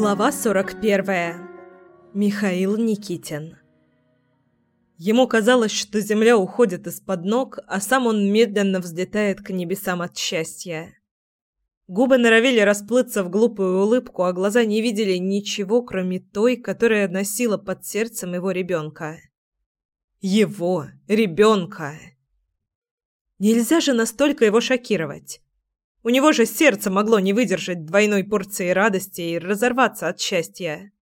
Глава 41. Михаил Никитин. Ему казалось, что земля уходит из-под ног, а сам он медленно взлетает к небесам от счастья. Губы норовили расплыться в глупую улыбку, а глаза не видели ничего, кроме той, которая носила под сердцем его ребенка. Его ребенка! Нельзя же настолько его шокировать. У него же сердце могло не выдержать двойной порции радости и разорваться от счастья.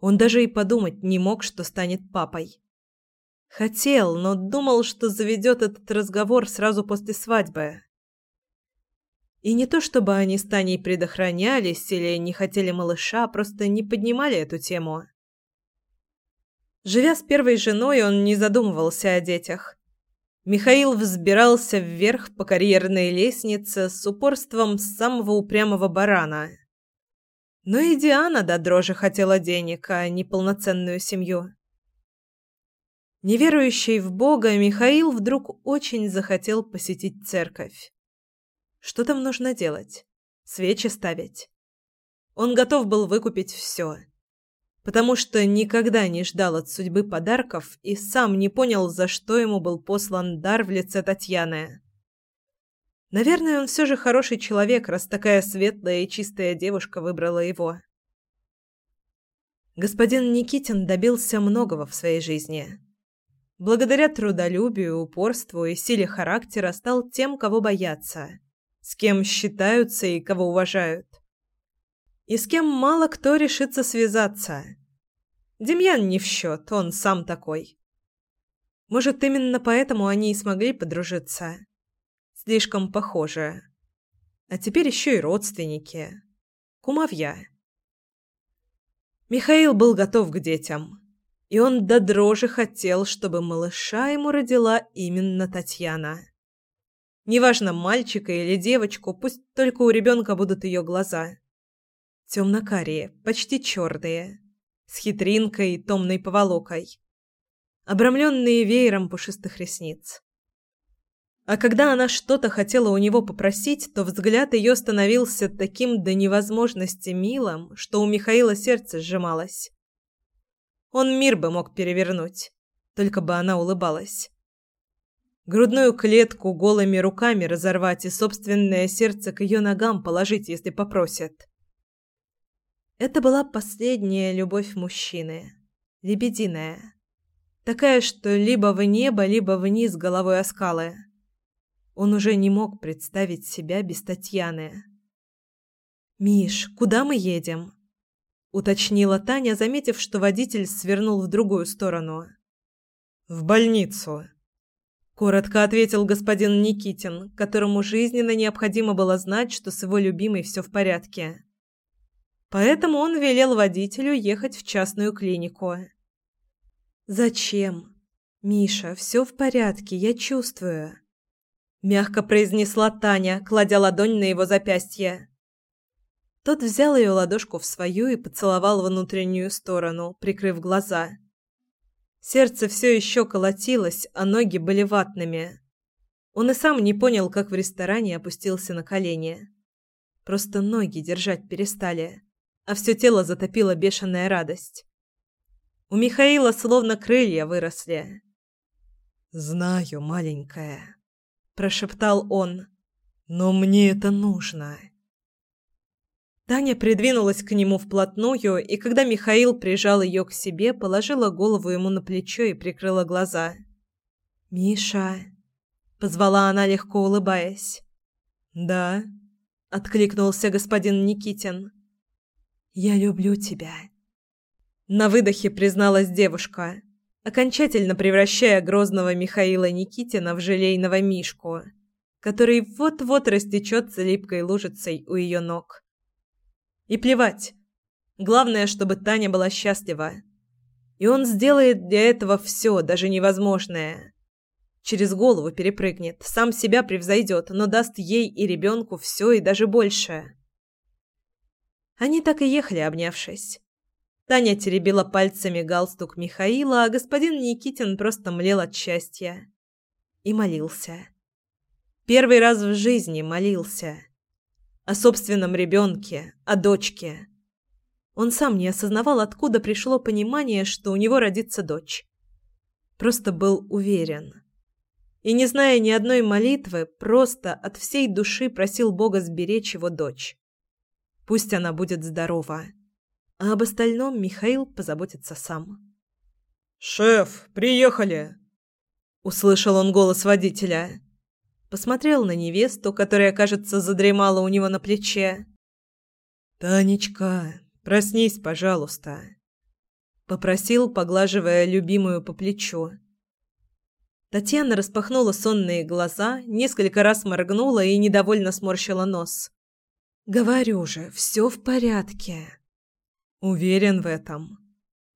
Он даже и подумать не мог, что станет папой. Хотел, но думал, что заведет этот разговор сразу после свадьбы. И не то чтобы они с Таней предохранялись или не хотели малыша, просто не поднимали эту тему. Живя с первой женой, он не задумывался о детях. Михаил взбирался вверх по карьерной лестнице с упорством самого упрямого барана. Но и Диана до дрожи хотела денег, а не полноценную семью. Неверующий в Бога, Михаил вдруг очень захотел посетить церковь. Что там нужно делать? Свечи ставить. Он готов был выкупить все потому что никогда не ждал от судьбы подарков и сам не понял, за что ему был послан дар в лице Татьяны. Наверное, он все же хороший человек, раз такая светлая и чистая девушка выбрала его. Господин Никитин добился многого в своей жизни. Благодаря трудолюбию, упорству и силе характера стал тем, кого боятся, с кем считаются и кого уважают и с кем мало кто решится связаться. Демьян не в счет, он сам такой. Может, именно поэтому они и смогли подружиться. Слишком похожи. А теперь еще и родственники. Кумовья. Михаил был готов к детям. И он до дрожи хотел, чтобы малыша ему родила именно Татьяна. Неважно, мальчика или девочку, пусть только у ребенка будут ее глаза темно-карие, почти черные, с хитринкой и томной поволокой, обрамленные веером пушистых ресниц. А когда она что-то хотела у него попросить, то взгляд ее становился таким до невозможности милым, что у Михаила сердце сжималось. Он мир бы мог перевернуть, только бы она улыбалась. Грудную клетку голыми руками разорвать и собственное сердце к ее ногам положить, если попросят. Это была последняя любовь мужчины. Лебединая. Такая, что либо в небо, либо вниз головой о скалы. Он уже не мог представить себя без Татьяны. «Миш, куда мы едем?» уточнила Таня, заметив, что водитель свернул в другую сторону. «В больницу», — коротко ответил господин Никитин, которому жизненно необходимо было знать, что с его любимой все в порядке. Поэтому он велел водителю ехать в частную клинику. «Зачем? Миша, все в порядке, я чувствую», – мягко произнесла Таня, кладя ладонь на его запястье. Тот взял ее ладошку в свою и поцеловал внутреннюю сторону, прикрыв глаза. Сердце все еще колотилось, а ноги были ватными. Он и сам не понял, как в ресторане опустился на колени. Просто ноги держать перестали а все тело затопило бешеная радость. У Михаила словно крылья выросли. «Знаю, маленькая», – прошептал он, – «но мне это нужно». Таня придвинулась к нему вплотную, и когда Михаил прижал ее к себе, положила голову ему на плечо и прикрыла глаза. «Миша», – позвала она, легко улыбаясь. «Да», – откликнулся господин Никитин. «Я люблю тебя». На выдохе призналась девушка, окончательно превращая грозного Михаила Никитина в желейного мишку, который вот-вот растечется липкой лужицей у ее ног. И плевать. Главное, чтобы Таня была счастлива. И он сделает для этого все, даже невозможное. Через голову перепрыгнет, сам себя превзойдет, но даст ей и ребенку все и даже больше. Они так и ехали, обнявшись. Таня теребила пальцами галстук Михаила, а господин Никитин просто млел от счастья. И молился. Первый раз в жизни молился. О собственном ребенке, о дочке. Он сам не осознавал, откуда пришло понимание, что у него родится дочь. Просто был уверен. И, не зная ни одной молитвы, просто от всей души просил Бога сберечь его дочь. Пусть она будет здорова. А об остальном Михаил позаботится сам. «Шеф, приехали!» Услышал он голос водителя. Посмотрел на невесту, которая, кажется, задремала у него на плече. «Танечка, проснись, пожалуйста», — попросил, поглаживая любимую по плечу. Татьяна распахнула сонные глаза, несколько раз моргнула и недовольно сморщила нос. «Говорю же, все в порядке». «Уверен в этом»,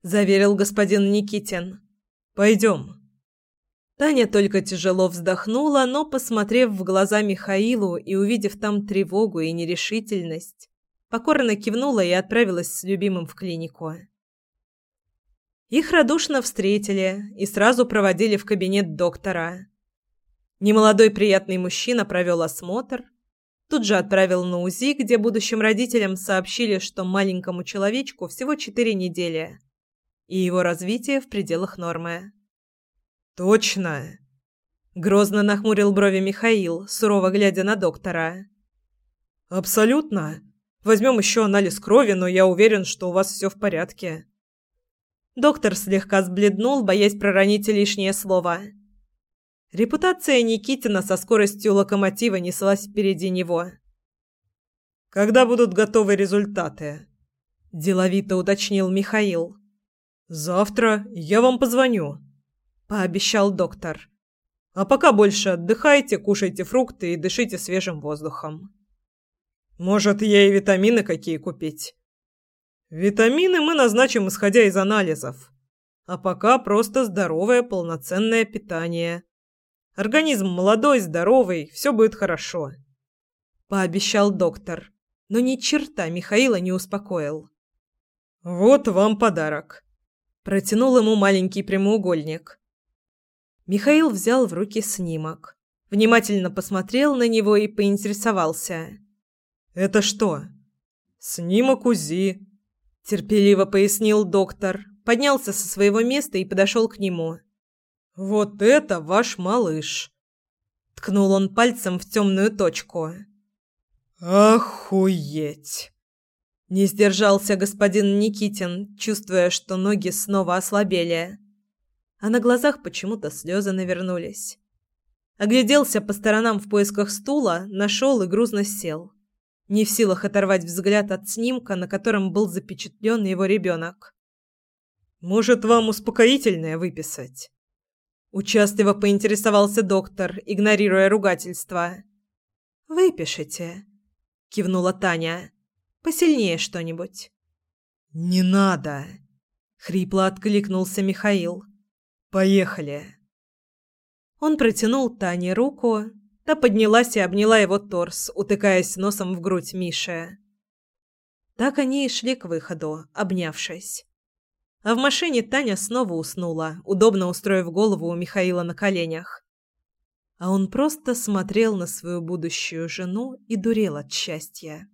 заверил господин Никитин. Пойдем. Таня только тяжело вздохнула, но, посмотрев в глаза Михаилу и увидев там тревогу и нерешительность, покорно кивнула и отправилась с любимым в клинику. Их радушно встретили и сразу проводили в кабинет доктора. Немолодой приятный мужчина провел осмотр, тут же отправил на УЗИ, где будущим родителям сообщили, что маленькому человечку всего четыре недели – и его развитие в пределах нормы. «Точно!» – грозно нахмурил брови Михаил, сурово глядя на доктора. «Абсолютно. Возьмем еще анализ крови, но я уверен, что у вас все в порядке». Доктор слегка сбледнул, боясь проронить лишнее слово. Репутация Никитина со скоростью локомотива неслась впереди него. «Когда будут готовы результаты?» – деловито уточнил Михаил. «Завтра я вам позвоню», – пообещал доктор. «А пока больше отдыхайте, кушайте фрукты и дышите свежим воздухом. Может, ей витамины какие купить?» «Витамины мы назначим, исходя из анализов. А пока просто здоровое полноценное питание. Организм молодой, здоровый, все будет хорошо», – пообещал доктор, но ни черта Михаила не успокоил. «Вот вам подарок», Протянул ему маленький прямоугольник. Михаил взял в руки снимок, внимательно посмотрел на него и поинтересовался. «Это что?» «Снимок УЗИ», – терпеливо пояснил доктор, поднялся со своего места и подошел к нему. «Вот это ваш малыш!» Ткнул он пальцем в темную точку. «Охуеть!» Не сдержался господин Никитин, чувствуя, что ноги снова ослабели. А на глазах почему-то слезы навернулись. Огляделся по сторонам в поисках стула, нашел и грузно сел. Не в силах оторвать взгляд от снимка, на котором был запечатлен его ребенок. «Может, вам успокоительное выписать?» Участливо поинтересовался доктор, игнорируя ругательство. «Выпишите», — кивнула Таня. Посильнее что-нибудь. Не надо, хрипло откликнулся Михаил. Поехали. Он протянул Тане руку, та поднялась и обняла его торс, утыкаясь носом в грудь Миши. Так они и шли к выходу, обнявшись. А в машине Таня снова уснула, удобно устроив голову у Михаила на коленях. А он просто смотрел на свою будущую жену и дурел от счастья.